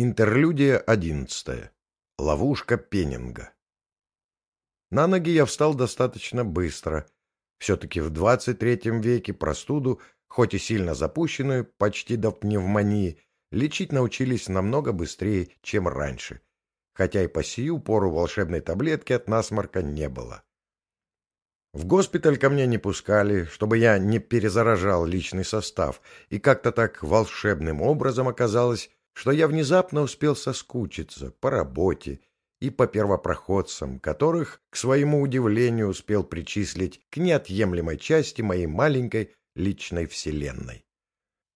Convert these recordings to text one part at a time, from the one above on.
Интерлюдия одиннадцатая. Ловушка Пеннинга. На ноги я встал достаточно быстро. Все-таки в 23 веке простуду, хоть и сильно запущенную, почти до пневмонии, лечить научились намного быстрее, чем раньше. Хотя и по сию пору волшебной таблетки от насморка не было. В госпиталь ко мне не пускали, чтобы я не перезаражал личный состав, и как-то так волшебным образом оказалось, что я внезапно успел соскучиться по работе и по первопроходцам, которых, к своему удивлению, успел причислить к неотъемлемой части моей маленькой личной вселенной.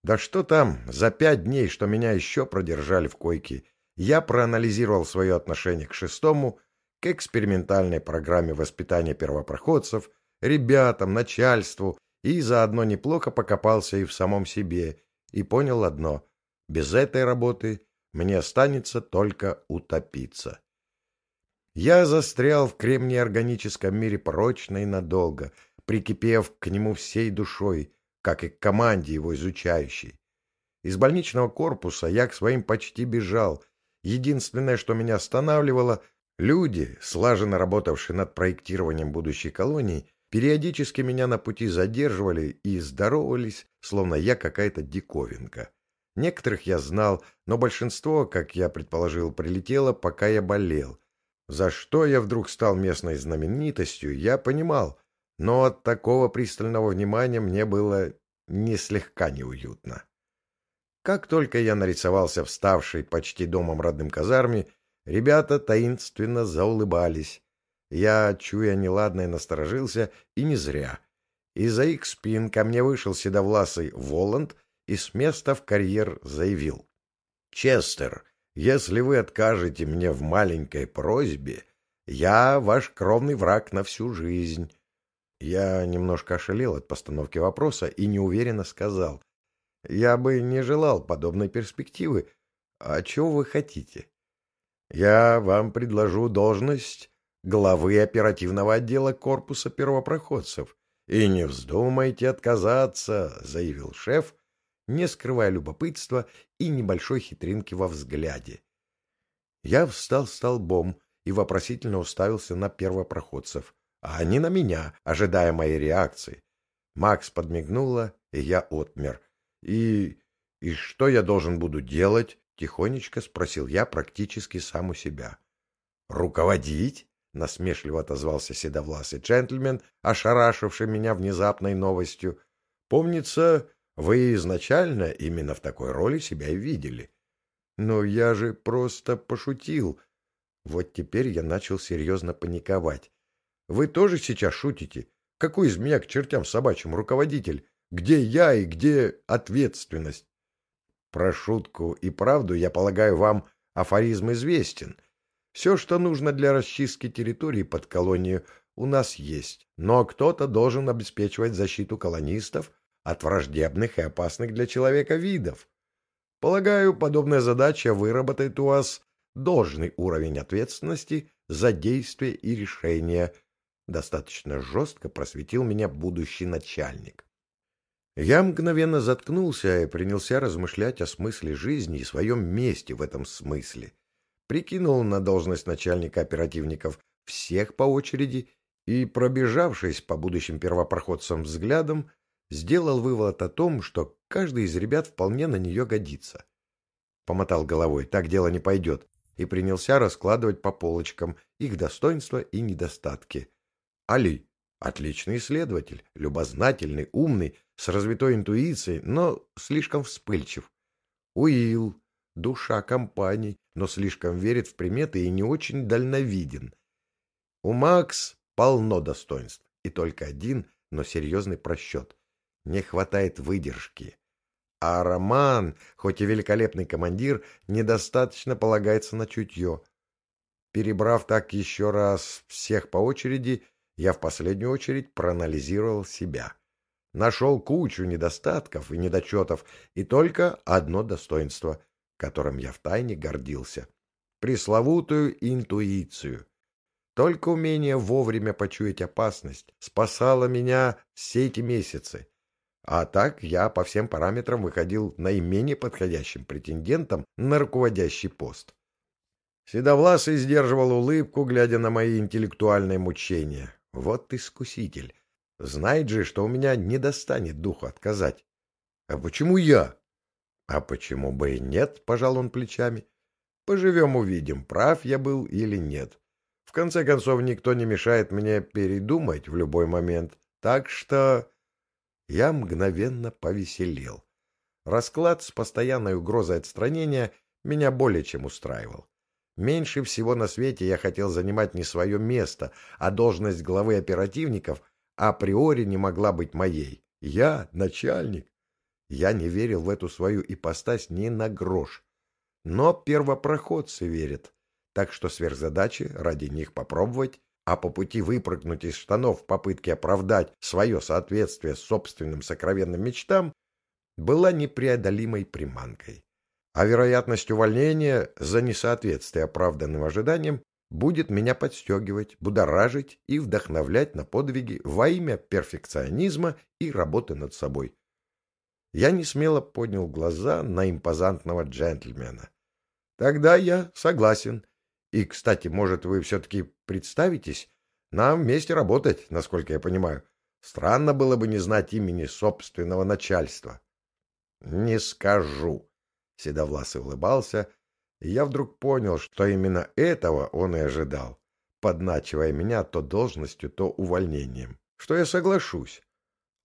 Да что там, за пять дней, что меня еще продержали в койке, я проанализировал свое отношение к шестому, к экспериментальной программе воспитания первопроходцев, ребятам, начальству, и заодно неплохо покопался и в самом себе, и понял одно без этой работы мне останется только утопиться. Я застрял в кремнеорганическом мире прочно и надолго, прикипев к нему всей душой, как и к команде его изучающей. Из больничного корпуса я к своим почти бежал. Единственное, что меня останавливало, люди, слаженно работавшие над проектированием будущей колонии, периодически меня на пути задерживали и здоровались, словно я какая-то диковинка. Некоторых я знал, но большинство, как я предположил, прилетело, пока я болел. За что я вдруг стал местной знаменитостью, я понимал, но от такого пристального внимания мне было не слегка неуютно. Как только я нарисовался вставший почти домом родным казарме, ребята таинственно заулыбались. Я, чуя неладное, насторожился, и не зря. Из-за их спин ко мне вышел седовласый Воланд и с места в карьер заявил. «Честер, если вы откажете мне в маленькой просьбе, я ваш кровный враг на всю жизнь». Я немножко ошалел от постановки вопроса и неуверенно сказал. «Я бы не желал подобной перспективы. А чего вы хотите?» «Я вам предложу должность главы оперативного отдела корпуса первопроходцев. И не вздумайте отказаться», — заявил шеф, не скрывая любопытства и небольшой хитринки во взгляде. Я встал столбом и вопросительно уставился на первопроходцев, а не на меня, ожидая моей реакции. Макс подмигнула, и я отмер. «И... и что я должен буду делать?» — тихонечко спросил я практически сам у себя. «Руководить?» — насмешливо отозвался седовласый джентльмен, ошарашивший меня внезапной новостью. «Помнится, вы изначально именно в такой роли себя и видели. Но я же просто пошутил. Вот теперь я начал серьезно паниковать. Вы тоже сейчас шутите? Какой из меня к чертям собачьим руководитель? Где я и где ответственность? Про шутку и правду, я полагаю, вам афоризм известен. Все, что нужно для расчистки территории под колонию, у нас есть. Но кто-то должен обеспечивать защиту колонистов — от враждебных и опасных для человека видов. Полагаю, подобная задача выработает у вас должный уровень ответственности за действия и решения. Достаточно жестко просветил меня будущий начальник. Я мгновенно заткнулся и принялся размышлять о смысле жизни и своем месте в этом смысле. Прикинул на должность начальника оперативников всех по очереди и, пробежавшись по будущим первопроходцам взглядом, сделал вывод о том, что каждый из ребят вполне на нее годится. Помотал головой, так дело не пойдет, и принялся раскладывать по полочкам их достоинства и недостатки. Али — отличный исследователь, любознательный, умный, с развитой интуицией, но слишком вспыльчив. Уилл — душа компании, но слишком верит в приметы и не очень дальновиден. У Макс полно достоинств, и только один, но серьезный просчет не хватает выдержки. А Роман, хоть и великолепный командир, недостаточно полагается на чутье. Перебрав так еще раз всех по очереди, я в последнюю очередь проанализировал себя. Нашел кучу недостатков и недочетов, и только одно достоинство, которым я втайне гордился. Пресловутую интуицию. Только умение вовремя почуять опасность спасало меня все эти месяцы. А так я по всем параметрам выходил наименее подходящим претендентом на руководящий пост. Седовласый сдерживал улыбку, глядя на мои интеллектуальные мучения. Вот искуситель. Знает же, что у меня не достанет духу отказать. А почему я? А почему бы и нет, пожал он плечами. Поживем увидим, прав я был или нет. В конце концов, никто не мешает мне передумать в любой момент. Так что я мгновенно повеселел. Расклад с постоянной угрозой отстранения меня более чем устраивал. Меньше всего на свете я хотел занимать не свое место, а должность главы оперативников априори не могла быть моей. Я начальник. Я не верил в эту свою ипостась ни на грош. Но первопроходцы верят, так что сверхзадачи ради них попробовать, а по пути выпрыгнуть из штанов в попытке оправдать свое соответствие собственным сокровенным мечтам, была непреодолимой приманкой а вероятность увольнения за несоответствие оправданным ожиданиям будет меня подстегивать, будоражить и вдохновлять на подвиги во имя перфекционизма и работы над собой. Я не смело поднял глаза на импозантного джентльмена. Тогда я согласен. И, кстати, может, вы все-таки представитесь? Нам вместе работать, насколько я понимаю. Странно было бы не знать имени собственного начальства. — Не скажу, Седовласый улыбался, и я вдруг понял, что именно этого он и ожидал, подначивая меня то должностью, то увольнением, что я соглашусь.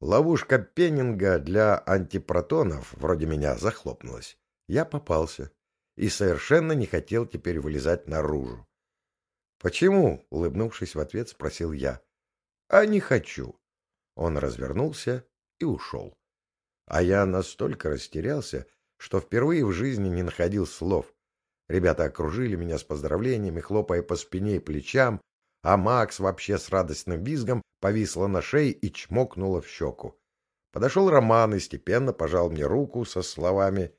Ловушка Пеннинга для антипротонов вроде меня захлопнулась. Я попался и совершенно не хотел теперь вылезать наружу. «Почему?» — улыбнувшись в ответ, спросил я. «А не хочу». Он развернулся и ушел. А я настолько растерялся, что впервые в жизни не находил слов. Ребята окружили меня с поздравлениями, хлопая по спине и плечам, а Макс вообще с радостным визгом повисла на шее и чмокнула в щеку. Подошел Роман и степенно пожал мне руку со словами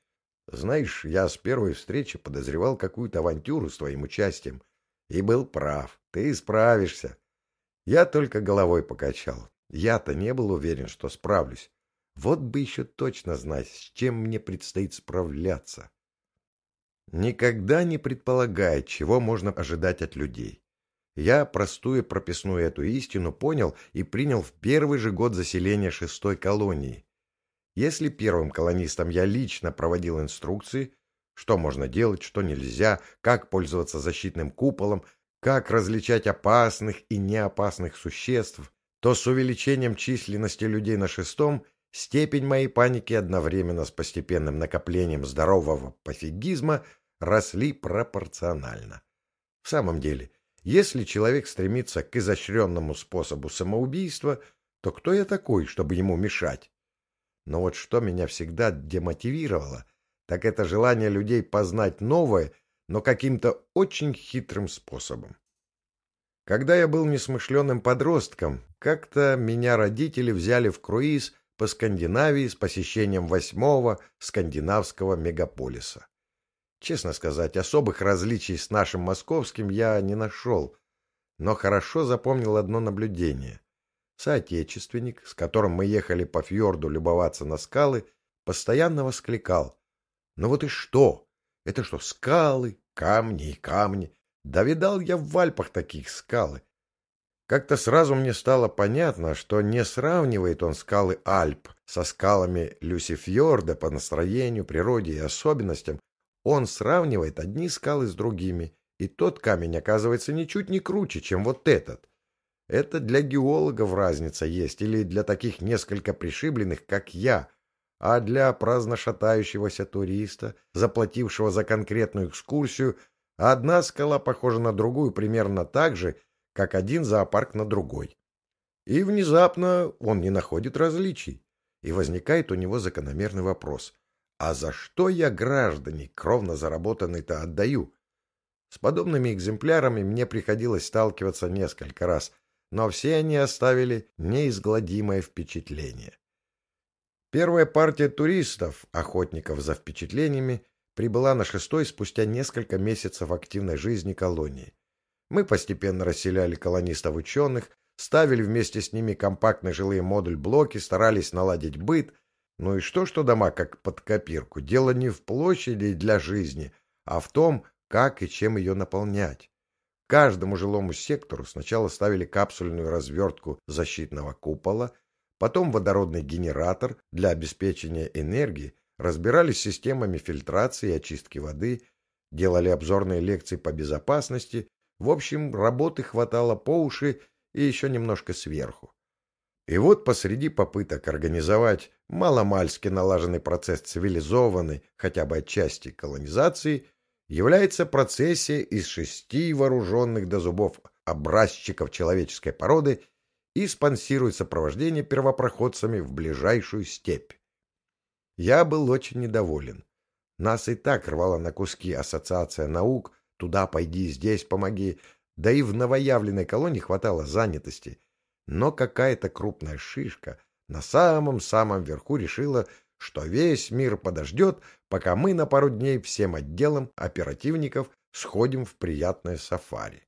«Знаешь, я с первой встречи подозревал какую-то авантюру с твоим участием. И был прав, ты справишься». Я только головой покачал. Я-то не был уверен, что справлюсь. Вот бы еще точно знать, с чем мне предстоит справляться. Никогда не предполагает, чего можно ожидать от людей. Я простую прописную эту истину понял и принял в первый же год заселения шестой колонии. Если первым колонистам я лично проводил инструкции, что можно делать, что нельзя, как пользоваться защитным куполом, как различать опасных и неопасных существ, то с увеличением численности людей на шестом Степень моей паники одновременно с постепенным накоплением здорового пофигизма росли пропорционально. В самом деле, если человек стремится к изощренному способу самоубийства, то кто я такой, чтобы ему мешать? Но вот что меня всегда демотивировало, так это желание людей познать новое, но каким-то очень хитрым способом. Когда я был несмышленым подростком, как-то меня родители взяли в круиз по Скандинавии с посещением восьмого скандинавского мегаполиса. Честно сказать, особых различий с нашим московским я не нашел, но хорошо запомнил одно наблюдение. Соотечественник, с которым мы ехали по фьорду любоваться на скалы, постоянно воскликал. «Ну вот и что? Это что, скалы, камни и камни? Да видал я в Альпах таких скалы. Как-то сразу мне стало понятно, что не сравнивает он скалы Альп со скалами Люсифьорда по настроению, природе и особенностям. Он сравнивает одни скалы с другими, и тот камень оказывается ничуть не круче, чем вот этот. Это для геологов разница есть, или для таких несколько пришибленных, как я, а для праздно шатающегося туриста, заплатившего за конкретную экскурсию, одна скала похожа на другую примерно так же, как один зоопарк на другой. И внезапно он не находит различий, и возникает у него закономерный вопрос. А за что я граждане кровно заработанный-то отдаю? С подобными экземплярами мне приходилось сталкиваться несколько раз, но все они оставили неизгладимое впечатление. Первая партия туристов, охотников за впечатлениями, прибыла на шестой спустя несколько месяцев активной жизни колонии. Мы постепенно расселяли колонистов-ученых, ставили вместе с ними компактные жилые модуль-блоки, старались наладить быт. Ну и что, что дома как под копирку? Дело не в площади для жизни, а в том, как и чем ее наполнять. Каждому жилому сектору сначала ставили капсульную развертку защитного купола, потом водородный генератор для обеспечения энергии, разбирались с системами фильтрации и очистки воды, делали обзорные лекции по безопасности. В общем, работы хватало по уши и еще немножко сверху. И вот посреди попыток организовать маломальски налаженный процесс цивилизованной, хотя бы отчасти колонизации – является процессия из шести вооруженных до зубов образчиков человеческой породы и спонсирует сопровождение первопроходцами в ближайшую степь. Я был очень недоволен. Нас и так рвала на куски ассоциация наук, туда пойди, здесь помоги, да и в новоявленной колонии хватало занятости. Но какая-то крупная шишка на самом-самом верху решила, что весь мир подождет, пока мы на пару дней всем отделом оперативников сходим в приятное сафари.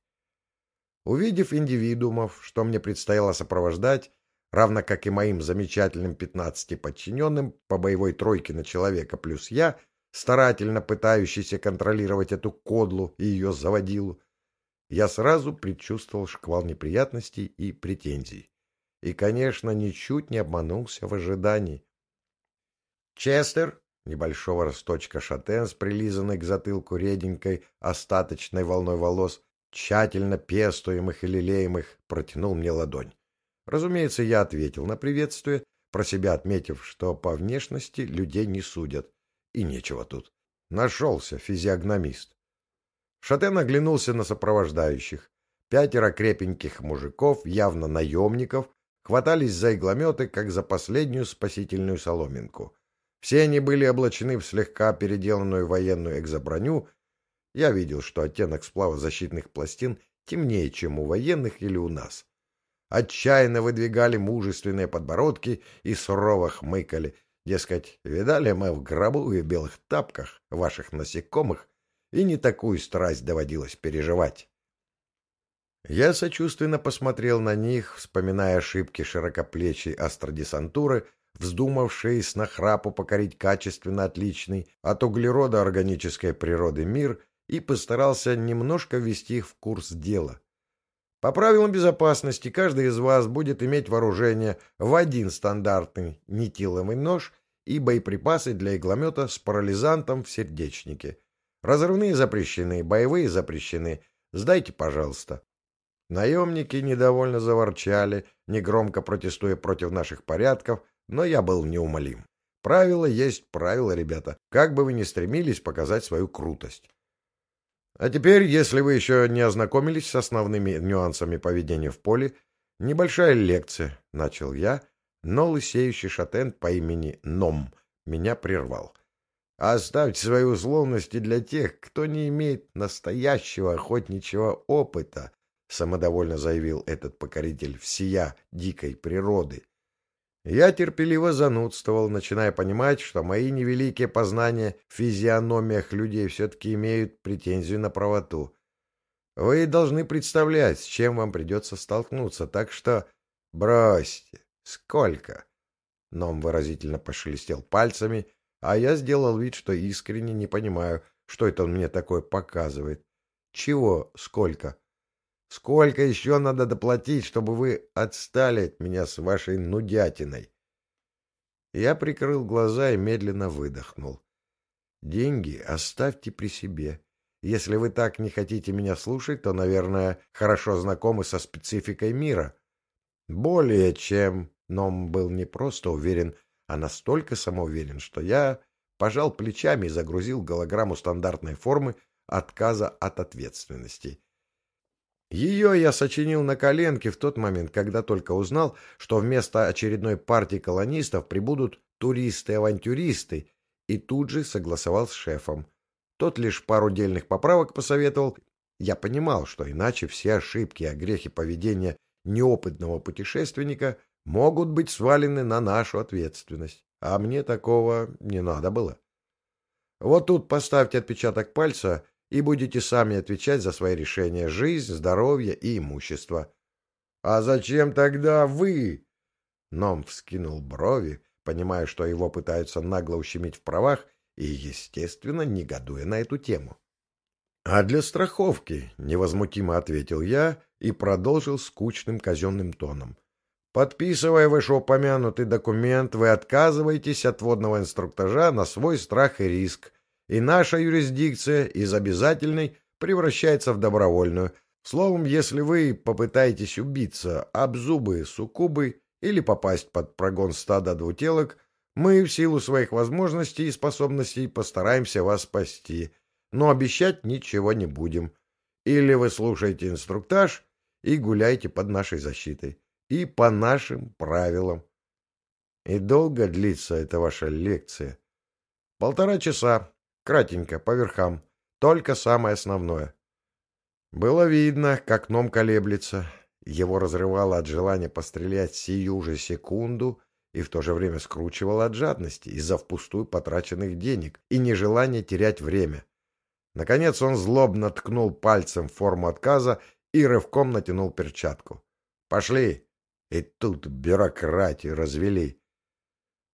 Увидев индивидуумов, что мне предстояло сопровождать, равно как и моим замечательным пятнадцати подчиненным по боевой тройке на человека плюс я, старательно пытающийся контролировать эту кодлу и ее заводилу, я сразу предчувствовал шквал неприятностей и претензий. И, конечно, ничуть не обманулся в ожидании. Честер, небольшого росточка шатен с прилизанной к затылку реденькой остаточной волной волос, тщательно пестуемых и лелеемых, протянул мне ладонь. Разумеется, я ответил на приветствие, про себя отметив, что по внешности людей не судят. И нечего тут. Нашелся физиогномист. Шатен оглянулся на сопровождающих. Пятеро крепеньких мужиков, явно наемников, хватались за иглометы, как за последнюю спасительную соломинку. Все они были облачены в слегка переделанную военную экзоброню. Я видел, что оттенок сплава защитных пластин темнее, чем у военных или у нас. Отчаянно выдвигали мужественные подбородки и сурово хмыкали. Дескать, видали мы в гробу и белых тапках ваших насекомых, и не такую страсть доводилось переживать. Я сочувственно посмотрел на них, вспоминая ошибки широкоплечей астродесантуры, вздумавшие с нахрапу покорить качественно отличный от углерода органической природы мир и постарался немножко ввести их в курс дела. По правилам безопасности каждый из вас будет иметь вооружение в один стандартный нетиловый нож и боеприпасы для игломета с парализантом в сердечнике. Разрывные запрещены, боевые запрещены. Сдайте, пожалуйста. Наемники недовольно заворчали, негромко протестуя против наших порядков, но я был неумолим. Правило есть правило, ребята, как бы вы ни стремились показать свою крутость. А теперь, если вы еще не ознакомились с основными нюансами поведения в поле, небольшая лекция, — начал я, но лысеющий шатен по имени Ном меня прервал. Оставьте свои условности для тех, кто не имеет настоящего охотничьего опыта, — самодовольно заявил этот покоритель всея дикой природы. Я терпеливо занудствовал, начиная понимать, что мои невеликие познания в физиономиях людей все-таки имеют претензию на правоту. Вы должны представлять, с чем вам придется столкнуться, так что бросьте. Сколько? Ном выразительно пошелестел пальцами, а я сделал вид, что искренне не понимаю, что это он мне такое показывает. Чего сколько? Сколько еще надо доплатить, чтобы вы отстали от меня с вашей нудятиной? Я прикрыл глаза и медленно выдохнул. Деньги оставьте при себе. Если вы так не хотите меня слушать, то, наверное, хорошо знакомы со спецификой мира. Более чем, Ном был не просто уверен, а настолько самоуверен, что я пожал плечами и загрузил голограмму стандартной формы отказа от ответственности. Ее я сочинил на коленке в тот момент, когда только узнал, что вместо очередной партии колонистов прибудут туристы-авантюристы, и тут же согласовал с шефом. Тот лишь пару дельных поправок посоветовал. Я понимал, что иначе все ошибки и грехи поведения неопытного путешественника могут быть свалены на нашу ответственность, а мне такого не надо было. Вот тут поставьте отпечаток пальца и будете сами отвечать за свои решения, жизнь, здоровье и имущество. А зачем тогда вы? Ном вскинул брови, понимая, что его пытаются нагло ущемить в правах, и, естественно, негодуя на эту тему. — А для страховки, — невозмутимо ответил я и продолжил скучным казенным тоном. — Подписывая вышеупомянутый документ, вы отказываетесь от водного инструктажа на свой страх и риск, и наша юрисдикция из обязательной превращается в добровольную. Словом, если вы попытаетесь убиться об зубы суккубы или попасть под прогон стада двутелок, мы в силу своих возможностей и способностей постараемся вас спасти, но обещать ничего не будем. Или вы слушаете инструктаж и гуляете под нашей защитой. И по нашим правилам. И долго длится эта ваша лекция? Полтора часа. Кратенько, по верхам. Только самое основное. Было видно, как ном колеблется. Его разрывало от желания пострелять сию же секунду и в то же время скручивало от жадности из-за впустую потраченных денег и нежелания терять время. Наконец он злобно ткнул пальцем в форму отказа и рывком натянул перчатку. «Пошли!» И тут бюрократию развели.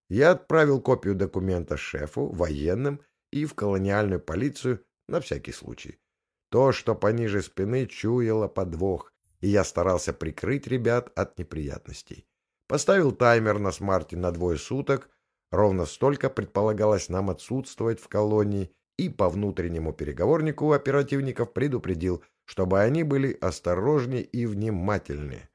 Я отправил копию документа шефу, военным и в колониальную полицию на всякий случай. То, что пониже спины, чуяло подвох, и я старался прикрыть ребят от неприятностей. Поставил таймер на смарте на двое суток, ровно столько предполагалось нам отсутствовать в колонии, и по внутреннему переговорнику оперативников предупредил, чтобы они были осторожнее и внимательнее.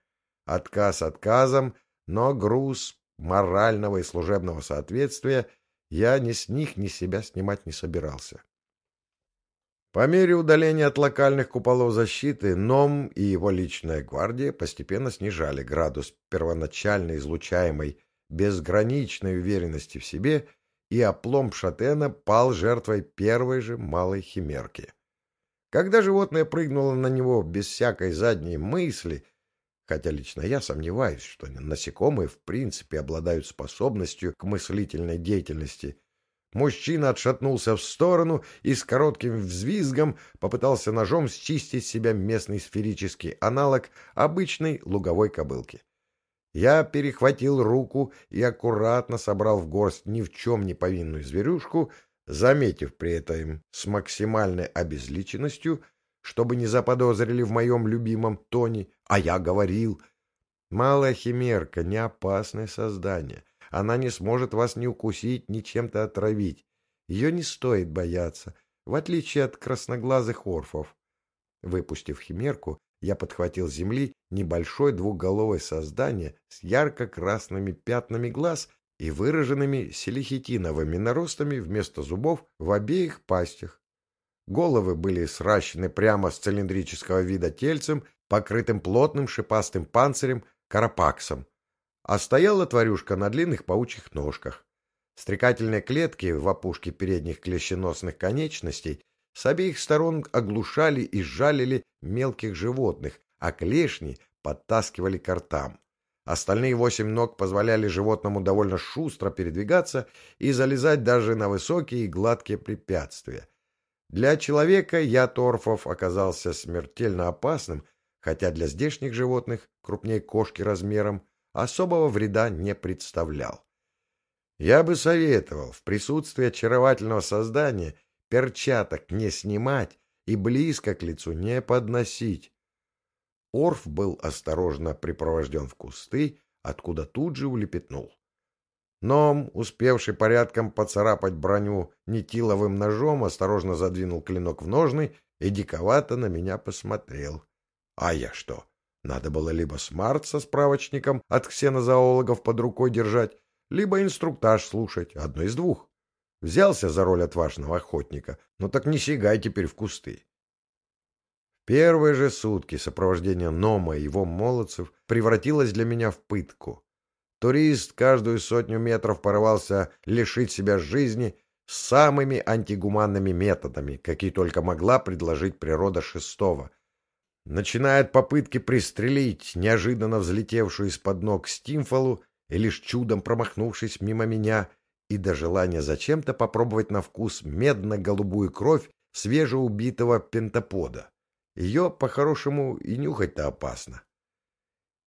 Отказ отказом, но груз морального и служебного соответствия я ни с них, ни с себя снимать не собирался. По мере удаления от локальных куполов защиты, НОМ и его личная гвардия постепенно снижали градус первоначально излучаемой безграничной уверенности в себе, и оплом Шатена пал жертвой первой же малой химерки. Когда животное прыгнуло на него без всякой задней мысли, хотя лично я сомневаюсь, что насекомые в принципе обладают способностью к мыслительной деятельности, Мужчина отшатнулся в сторону и с коротким взвизгом попытался ножом счистить с себя местный сферический аналог обычной луговой кобылки. Я перехватил руку и аккуратно собрал в горсть ни в чем не повинную зверюшку, заметив при этом с максимальной обезличенностью, чтобы не заподозрили в моем любимом тоне, а я говорил. Малая химерка — не опасное создание — она не сможет вас ни укусить, ни чем-то отравить. Ее не стоит бояться, в отличие от красноглазых орфов. Выпустив химерку, я подхватил с земли небольшое двухголовое создание с ярко-красными пятнами глаз и выраженными селихитиновыми наростами вместо зубов в обеих пастях. Головы были сращены прямо с цилиндрического вида тельцем, покрытым плотным шипастым панцирем, карапаксом, а стояла тварюшка на длинных паучьих ножках. Стрекательные клетки в опушке передних клещеносных конечностей с обеих сторон оглушали и жалили мелких животных, а клешни подтаскивали к ртам. Остальные восемь ног позволяли животному довольно шустро передвигаться и залезать даже на высокие и гладкие препятствия. Для человека я торфов оказался смертельно опасным, хотя для здешних животных, крупнее кошки размером, особого вреда не представлял. Я бы советовал в присутствии очаровательного создания перчаток не снимать и близко к лицу не подносить. Орф был осторожно припровожден в кусты, откуда тут же улепетнул. Ном, успевший порядком поцарапать броню нетиловым ножом, осторожно задвинул клинок в ножны и диковато на меня посмотрел. А я что? Надо было либо смарт со справочником от ксенозоологов под рукой держать, либо инструктаж слушать, одно из двух. Взялся за роль отважного охотника, но так не сигай теперь в кусты. Первые же сутки сопровождения Нома и его молодцев превратилось для меня в пытку. Турист каждую сотню метров порывался лишить себя жизни самыми антигуманными методами, какие только могла предложить природа шестого — начинает попытки пристрелить неожиданно взлетевшую из-под ног Стимфалу и лишь чудом промахнувшись мимо меня, и до желания зачем-то попробовать на вкус медно-голубую кровь свежеубитого пентапода. Ее, по-хорошему, и нюхать-то опасно.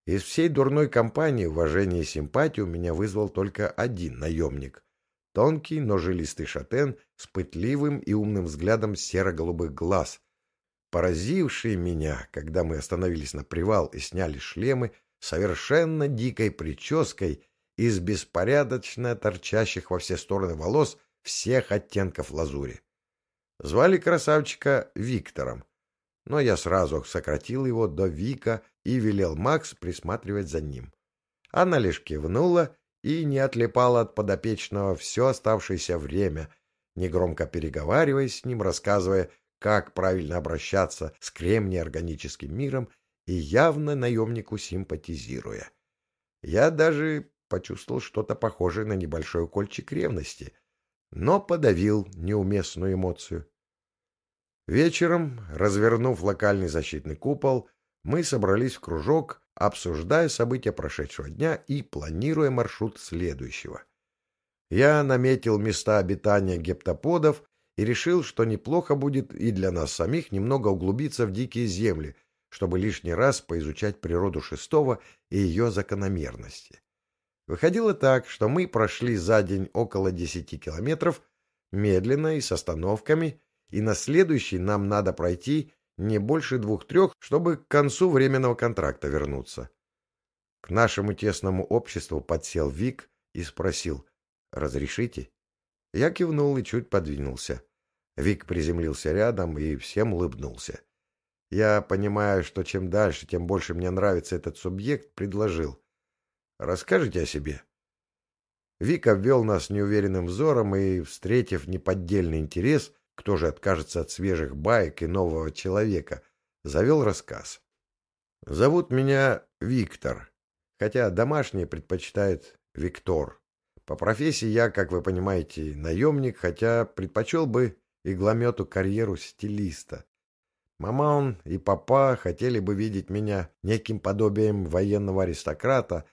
Из всей дурной компании уважение и симпатию меня вызвал только один наемник. Тонкий, но жилистый шатен с пытливым и умным взглядом серо-голубых глаз, поразивший меня, когда мы остановились на привал и сняли шлемы, совершенно дикой прической из беспорядочно торчащих во все стороны волос всех оттенков лазури. Звали красавчика Виктором, но я сразу сократил его до Вика и велел Макс присматривать за ним. Она лишь кивнула и не отлипала от подопечного все оставшееся время, негромко переговариваясь с ним, рассказывая, как правильно обращаться с кремнеорганическим миром и явно наемнику симпатизируя. Я даже почувствовал что-то похожее на небольшой укольчик ревности, но подавил неуместную эмоцию. Вечером, развернув локальный защитный купол, мы собрались в кружок, обсуждая события прошедшего дня и планируя маршрут следующего. Я наметил места обитания гептоподов и решил, что неплохо будет и для нас самих немного углубиться в дикие земли, чтобы лишний раз поизучать природу шестого и ее закономерности. Выходило так, что мы прошли за день около десяти километров, медленно и с остановками, и на следующий нам надо пройти не больше двух-трех, чтобы к концу временного контракта вернуться. К нашему тесному обществу подсел Вик и спросил «Разрешите?». Я кивнул и чуть подвинулся. Вик приземлился рядом и всем улыбнулся. Я, понимая, что чем дальше, тем больше мне нравится этот субъект, предложил. «Расскажите о себе». Вик обвел нас неуверенным взором и, встретив неподдельный интерес, кто же откажется от свежих баек и нового человека? Завел рассказ. Зовут меня Виктор, хотя домашние предпочитают Виктор. По профессии я, как вы понимаете, наемник, хотя предпочел бы игломету карьеру стилиста. Маман и папа хотели бы видеть меня неким подобием военного аристократа,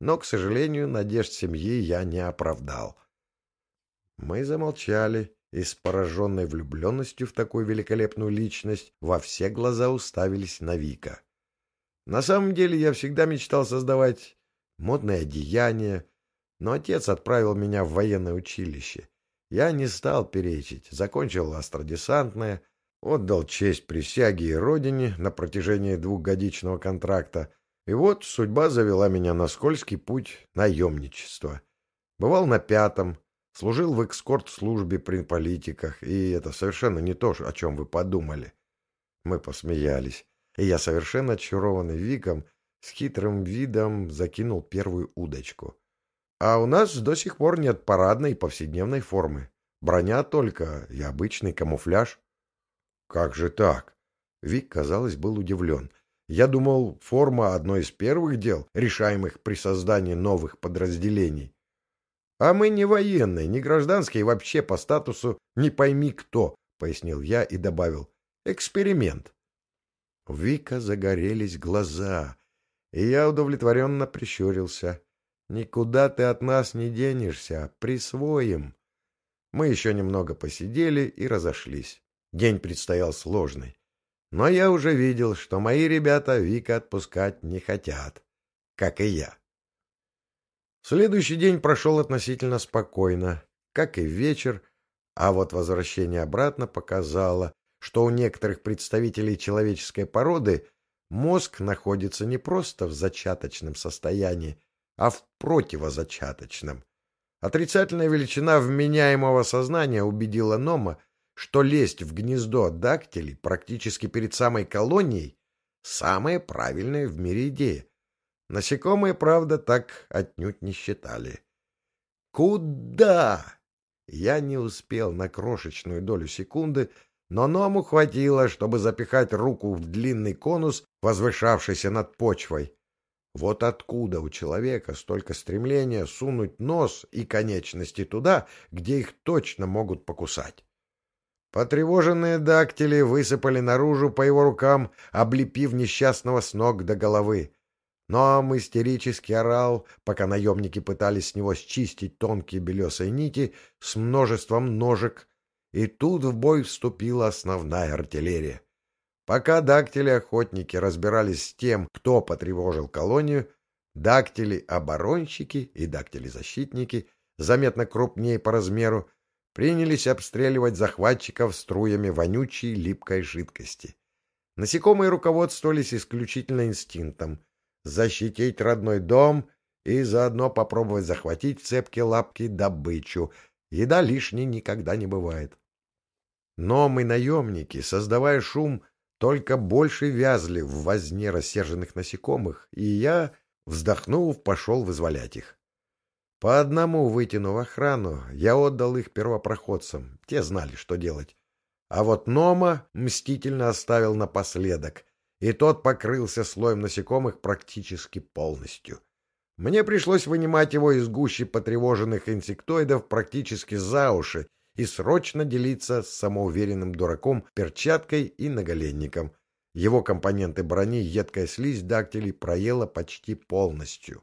но, к сожалению, надежд семьи я не оправдал. Мы замолчали, и с пораженной влюбленностью в такую великолепную личность во все глаза уставились на Вика. На самом деле я всегда мечтал создавать модное одеяние, но отец отправил меня в военное училище. Я не стал перечить, закончил астродесантное, отдал честь присяге и родине на протяжении двухгодичного контракта, и вот судьба завела меня на скользкий путь наемничества. Бывал на пятом, Служил в экскорт-службе при политиках, и это совершенно не то, о чем вы подумали. Мы посмеялись, и я, совершенно очарованный Виком, с хитрым видом закинул первую удочку. А у нас до сих пор нет парадной повседневной формы. Броня только и обычный камуфляж. Как же так? Вик, казалось, был удивлен. Я думал, форма — одно из первых дел, решаемых при создании новых подразделений. А мы не военные, не гражданские, вообще по статусу не пойми кто, пояснил я и добавил. Эксперимент. Вика загорелись глаза, и я удовлетворенно прищурился. Никуда ты от нас не денешься, присвоим. Мы еще немного посидели и разошлись. День предстоял сложный. Но я уже видел, что мои ребята Вика отпускать не хотят, как и я. Следующий день прошел относительно спокойно, как и вечер, а вот возвращение обратно показало, что у некоторых представителей человеческой породы мозг находится не просто в зачаточном состоянии, а в противозачаточном. Отрицательная величина вменяемого сознания убедила Нома, что лезть в гнездо дактилей практически перед самой колонией – самая правильная в мире идея. Насекомые, правда, так отнюдь не считали. «Куда?» Я не успел на крошечную долю секунды, но Ному хватило, чтобы запихать руку в длинный конус, возвышавшийся над почвой. Вот откуда у человека столько стремления сунуть нос и конечности туда, где их точно могут покусать. Потревоженные дактили высыпали наружу по его рукам, облепив несчастного с ног до головы. Но истерически орал, пока наемники пытались с него счистить тонкие белесые нити с множеством ножек, и тут в бой вступила основная артиллерия. Пока дактили-охотники разбирались с тем, кто потревожил колонию, дактили-оборонщики и дактили-защитники, заметно крупнее по размеру, принялись обстреливать захватчиков струями вонючей липкой жидкости. Насекомые руководствовались исключительно инстинктом — защитить родной дом и заодно попробовать захватить в цепке лапки добычу. Еда лишней никогда не бывает. Но мы, наемники, создавая шум, только больше вязли в возне рассерженных насекомых, и я, вздохнув, пошел вызволять их. По одному вытянув охрану, я отдал их первопроходцам, те знали, что делать. А вот Нома мстительно оставил напоследок, и тот покрылся слоем насекомых практически полностью. Мне пришлось вынимать его из гущи потревоженных инсектоидов практически за уши и срочно делиться с самоуверенным дураком перчаткой и наголенником. Его компоненты брони едкая слизь дактилей проела почти полностью.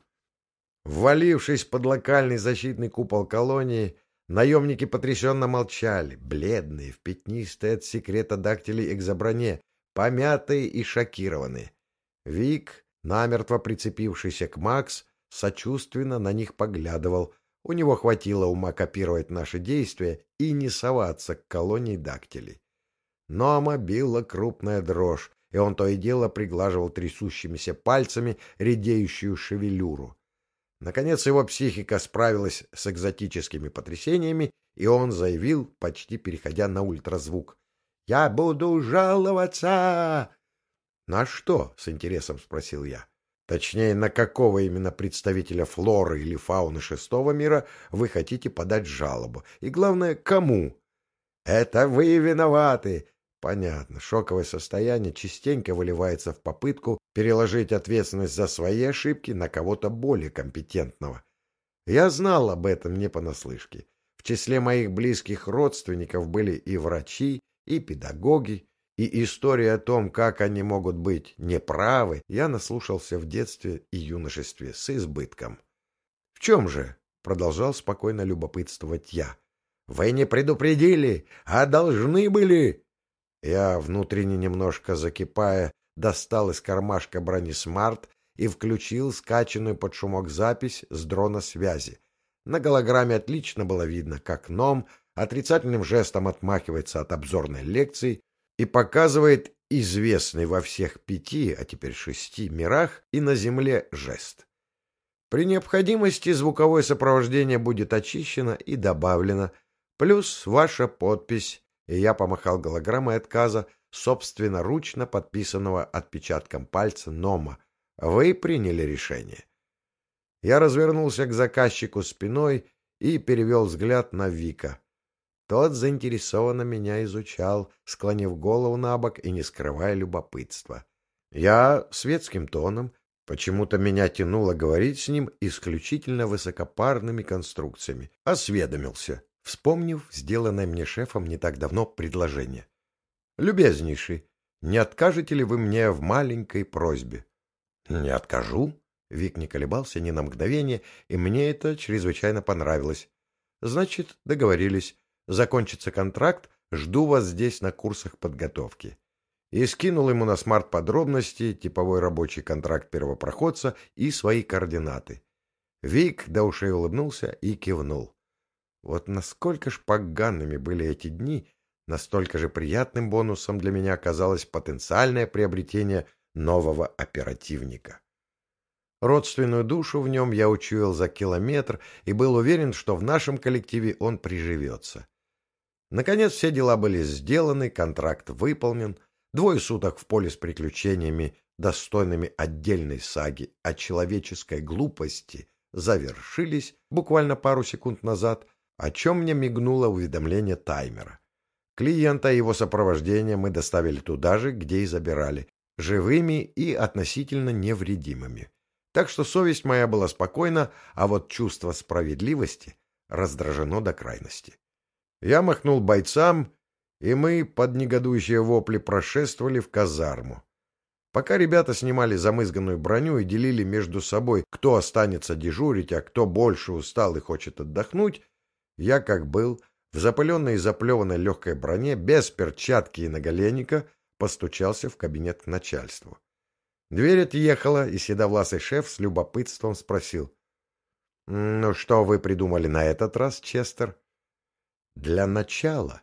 Ввалившись под локальный защитный купол колонии, наемники потрясенно молчали, бледные, в пятнистой от секрета дактилей экзоброне, помятые и шокированные. Вик, намертво прицепившийся к Макс, сочувственно на них поглядывал. У него хватило ума копировать наши действия и не соваться к колонии дактилей. Но била крупная дрожь, и он то и дело приглаживал трясущимися пальцами редеющую шевелюру. Наконец его психика справилась с экзотическими потрясениями, и он заявил, почти переходя на ультразвук. — Я буду жаловаться! — На что? — с интересом спросил я. Точнее, на какого именно представителя флоры или фауны шестого мира вы хотите подать жалобу? И главное, кому? — Это вы виноваты! Понятно, шоковое состояние частенько выливается в попытку переложить ответственность за свои ошибки на кого-то более компетентного. Я знал об этом не понаслышке. В числе моих близких родственников были и врачи, и педагоги, и история о том, как они могут быть неправы, я наслушался в детстве и юношестве с избытком. — В чем же? — продолжал спокойно любопытствовать я. — Вы не предупредили, а должны были. Я, внутренне немножко закипая, достал из кармашка брони «Смарт» и включил скачанную под шумок запись с дрона связи. На голограмме отлично было видно, как Ном отрицательным жестом отмахивается от обзорной лекции и показывает известный во всех пяти, а теперь шести мирах и на Земле жест. При необходимости звуковое сопровождение будет очищено и добавлено, плюс ваша подпись и я помахал голограммой отказа, собственноручно подписанного отпечатком пальца Нома. Вы приняли решение. Я развернулся к заказчику спиной и перевел взгляд на Вика. Тот заинтересованно меня изучал, склонив голову на бок и не скрывая любопытства. Я светским тоном, почему-то меня тянуло говорить с ним исключительно высокопарными конструкциями, осведомился вспомнив сделанное мне шефом не так давно предложение. «Любезнейший, не откажете ли вы мне в маленькой просьбе?» «Не откажу». Вик не колебался ни на мгновение, и мне это чрезвычайно понравилось. «Значит, договорились. Закончится контракт, жду вас здесь на курсах подготовки». И скинул ему на смарт подробности, типовой рабочий контракт первопроходца и свои координаты. Вик до ушей улыбнулся и кивнул. Вот насколько ж погаными были эти дни, настолько же приятным бонусом для меня оказалось потенциальное приобретение нового оперативника. Родственную душу в нем я учуял за километр и был уверен, что в нашем коллективе он приживется. Наконец все дела были сделаны, контракт выполнен, двое суток в поле с приключениями, достойными отдельной саги о человеческой глупости, завершились буквально пару секунд назад — о чем мне мигнуло уведомление таймера. Клиента и его сопровождение мы доставили туда же, где и забирали, живыми и относительно невредимыми. Так что совесть моя была спокойна, а вот чувство справедливости раздражено до крайности. Я махнул бойцам, и мы под негодующие вопли прошествовали в казарму. Пока ребята снимали замызганную броню и делили между собой, кто останется дежурить, а кто больше устал и хочет отдохнуть, я, как был, в запыленной и заплеванной легкой броне, без перчатки и наголенника, постучался в кабинет к начальству. Дверь отъехала, и седовласый шеф с любопытством спросил. — Ну, что вы придумали на этот раз, Честер? — Для начала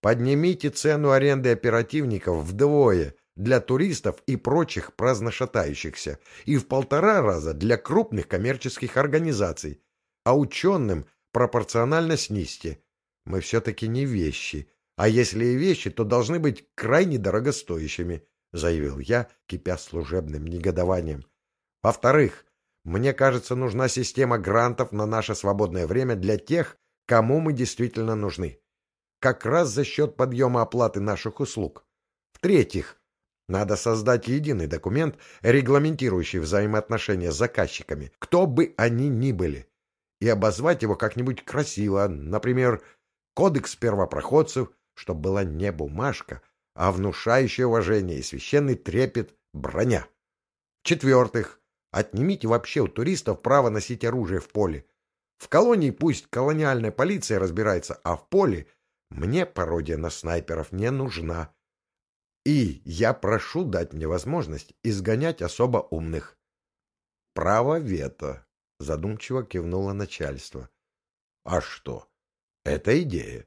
поднимите цену аренды оперативников вдвое для туристов и прочих праздношатающихся и в полтора раза для крупных коммерческих организаций, а ученым пропорционально снизьте. Мы все-таки не вещи, а если и вещи, то должны быть крайне дорогостоящими, — заявил я, кипя служебным негодованием. Во-вторых, мне кажется, нужна система грантов на наше свободное время для тех, кому мы действительно нужны. Как раз за счет подъема оплаты наших услуг. В-третьих, надо создать единый документ, регламентирующий взаимоотношения с заказчиками, кто бы они ни были, и обозвать его как-нибудь красиво, например, «Кодекс первопроходцев», чтобы была не бумажка, а внушающее уважение и священный трепет броня. В-четвертых, отнимите вообще у туристов право носить оружие в поле. В колонии пусть колониальная полиция разбирается, а в поле мне пародия на снайперов не нужна. И я прошу дать мне возможность изгонять особо умных. Право вето, задумчиво кивнуло начальство. А что? Это идея.